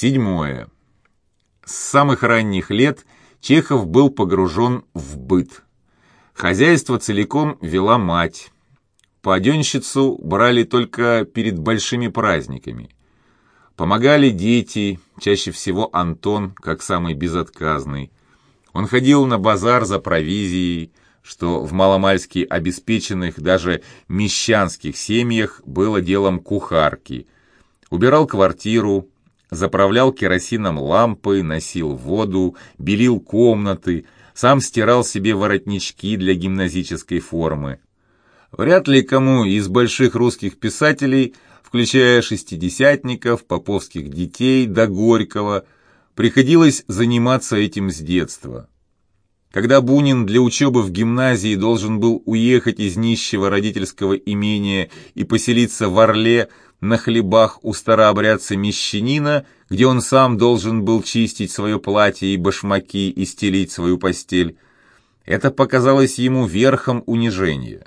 Седьмое. С самых ранних лет Чехов был погружен в быт. Хозяйство целиком вела мать. Паденщицу брали только перед большими праздниками. Помогали дети, чаще всего Антон, как самый безотказный. Он ходил на базар за провизией, что в маломальски обеспеченных даже мещанских семьях было делом кухарки. Убирал квартиру, заправлял керосином лампы, носил воду, белил комнаты, сам стирал себе воротнички для гимназической формы. Вряд ли кому из больших русских писателей, включая шестидесятников, поповских детей до Горького, приходилось заниматься этим с детства. Когда Бунин для учебы в гимназии должен был уехать из нищего родительского имения и поселиться в Орле на хлебах у старообрядца-мещанина, где он сам должен был чистить свое платье и башмаки и стелить свою постель, это показалось ему верхом унижения.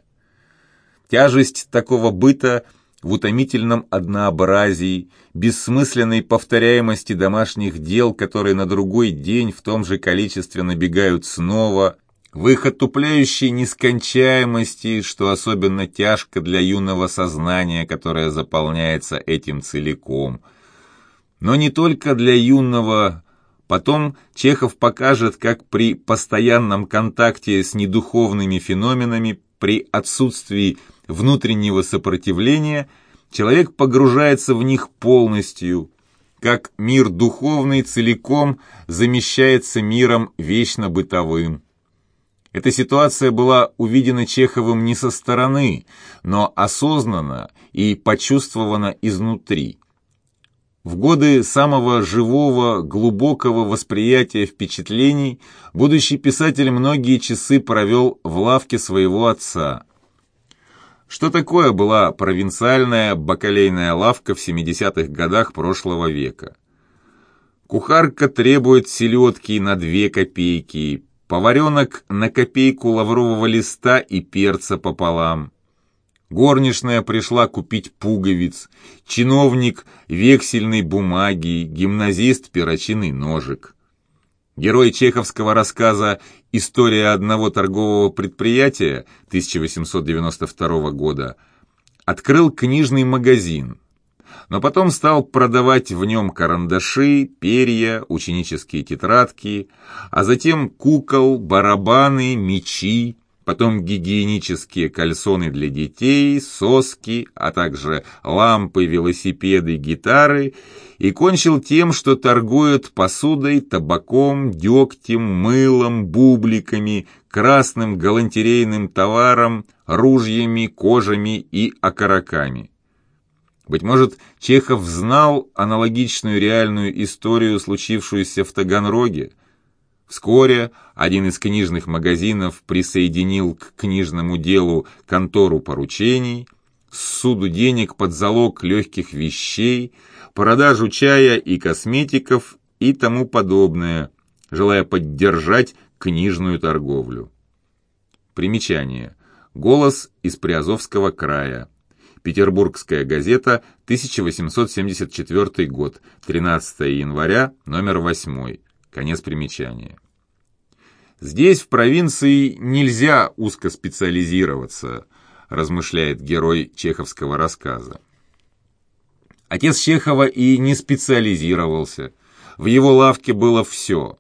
Тяжесть такого быта – в утомительном однообразии, бессмысленной повторяемости домашних дел, которые на другой день в том же количестве набегают снова, в их нескончаемости, что особенно тяжко для юного сознания, которое заполняется этим целиком. Но не только для юного, Потом Чехов покажет, как при постоянном контакте с недуховными феноменами, при отсутствии внутреннего сопротивления, человек погружается в них полностью, как мир духовный целиком замещается миром вечно бытовым. Эта ситуация была увидена Чеховым не со стороны, но осознанно и почувствована изнутри. В годы самого живого, глубокого восприятия впечатлений будущий писатель многие часы провел в лавке своего отца – что такое была провинциальная бакалейная лавка в 70-х годах прошлого века? Кухарка требует селедки на две копейки, поваренок на копейку лаврового листа и перца пополам. Горничная пришла купить пуговиц, чиновник – вексельной бумаги, гимназист – перочинный ножик. Герой чеховского рассказа «История одного торгового предприятия» 1892 года открыл книжный магазин, но потом стал продавать в нем карандаши, перья, ученические тетрадки, а затем кукол, барабаны, мечи, потом гигиенические кальсоны для детей, соски, а также лампы, велосипеды, гитары, и кончил тем, что торгует посудой, табаком, дегтем, мылом, бубликами, красным галантерейным товаром, ружьями, кожами и окороками. Быть может, Чехов знал аналогичную реальную историю, случившуюся в Таганроге, Вскоре один из книжных магазинов присоединил к книжному делу контору поручений, суду денег под залог легких вещей, продажу чая и косметиков и тому подобное, желая поддержать книжную торговлю. Примечание. Голос из Приазовского края. Петербургская газета, 1874 год, 13 января, номер 8. Конец примечания. Здесь, в провинции, нельзя узкоспециализироваться, размышляет герой чеховского рассказа. Отец Чехова и не специализировался. В его лавке было все.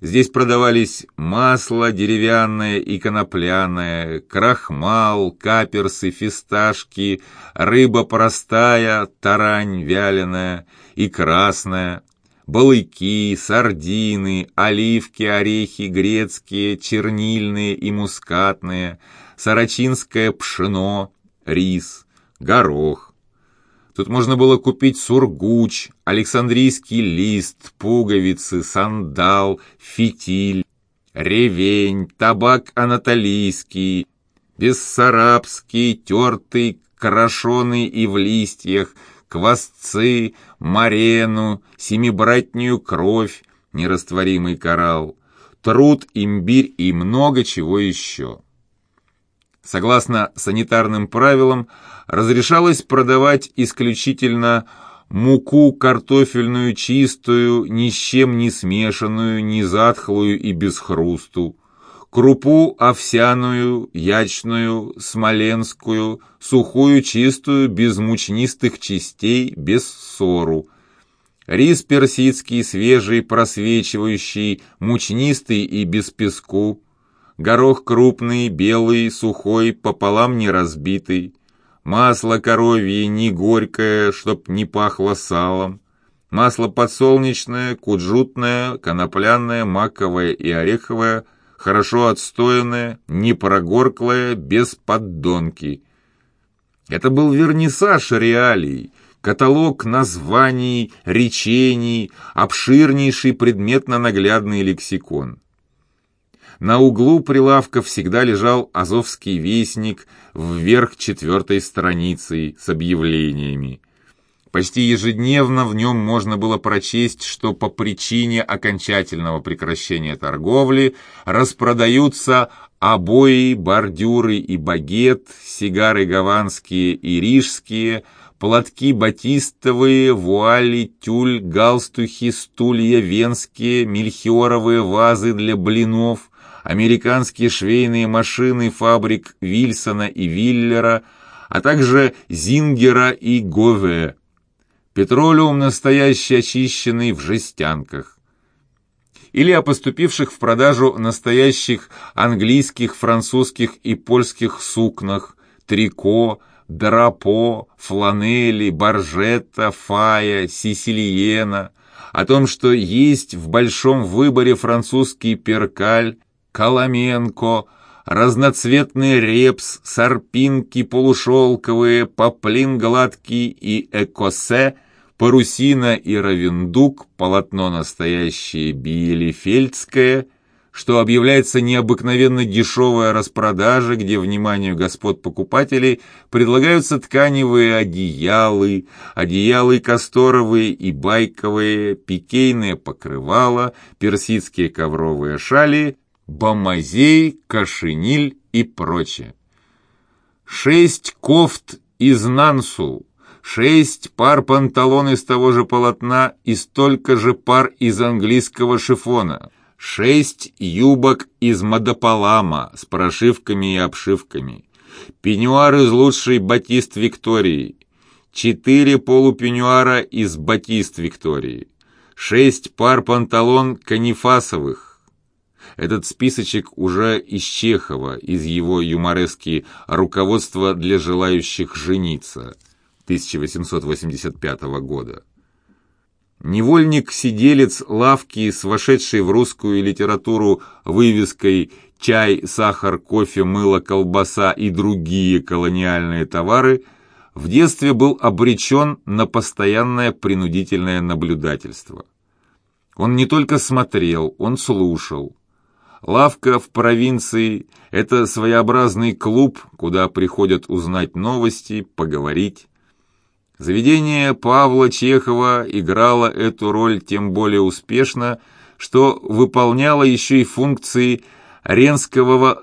Здесь продавались масло деревянное и конопляное, крахмал, каперсы, фисташки, рыба простая, тарань вяленая и красная, балыки, сардины, оливки, орехи грецкие, чернильные и мускатные, сарачинское пшено, рис, горох. Тут можно было купить сургуч, александрийский лист, пуговицы, сандал, фитиль, ревень, табак анатолийский, бессарабский, тертый, крашеный и в листьях, квасцы, марену, семибратнюю кровь, нерастворимый коралл, труд, имбирь и много чего еще. Согласно санитарным правилам, разрешалось продавать исключительно муку картофельную чистую, ни с чем не смешанную, не затхлую и без хрусту, крупу овсяную, ячную, смоленскую, сухую чистую, без мучнистых частей, без ссору, рис персидский, свежий, просвечивающий, мучнистый и без песку, горох крупный, белый, сухой, пополам не разбитый, масло коровье не горькое, чтоб не пахло салом, масло подсолнечное, куджутное, конопляное, маковое и ореховое, хорошо отстоянное, не прогорклое, без поддонки. Это был вернисаж реалий, каталог названий, речений, обширнейший предметно-наглядный лексикон. На углу прилавка всегда лежал азовский вестник вверх четвертой страницей с объявлениями. Почти ежедневно в нем можно было прочесть, что по причине окончательного прекращения торговли распродаются обои, бордюры и багет, сигары гаванские и рижские, платки батистовые, вуали, тюль, галстухи, стулья венские, мельхиоровые вазы для блинов, американские швейные машины фабрик Вильсона и Виллера, а также Зингера и Гове. Петролиум настоящий очищенный в жестянках. Или о поступивших в продажу настоящих английских, французских и польских сукнах, трико, драпо, фланели, баржетта, фая, сисилиена, о том, что есть в большом выборе французский перкаль, Коломенко, разноцветный репс, сарпинки полушелковые, поплин гладкий и экосе, парусина и равендук, полотно настоящее биелефельдское, что объявляется необыкновенно дешевая распродажа, где вниманию господ покупателей предлагаются тканевые одеялы, одеялы касторовые и байковые, пикейные покрывала, персидские ковровые шали бомазей, кашиниль и прочее. Шесть кофт из нансу, шесть пар панталон из того же полотна и столько же пар из английского шифона, шесть юбок из мадополама с прошивками и обшивками, пеньюар из лучшей батист Виктории, четыре полупеньюара из батист Виктории, шесть пар панталон канифасовых, этот списочек уже из Чехова, из его юморески «Руководство для желающих жениться» 1885 года. Невольник-сиделец лавки с вошедшей в русскую литературу вывеской «Чай, сахар, кофе, мыло, колбаса и другие колониальные товары» в детстве был обречен на постоянное принудительное наблюдательство. Он не только смотрел, он слушал. Лавка в провинции – это своеобразный клуб, куда приходят узнать новости, поговорить. Заведение Павла Чехова играло эту роль тем более успешно, что выполняло еще и функции ренского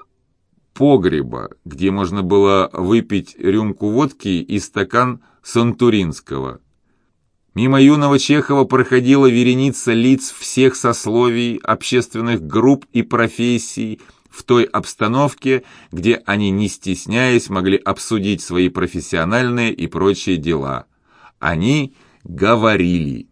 погреба, где можно было выпить рюмку водки и стакан сантуринского. Мимо юного Чехова проходила вереница лиц всех сословий, общественных групп и профессий, в той обстановке, где они, не стесняясь, могли обсудить свои профессиональные и прочие дела. Они говорили.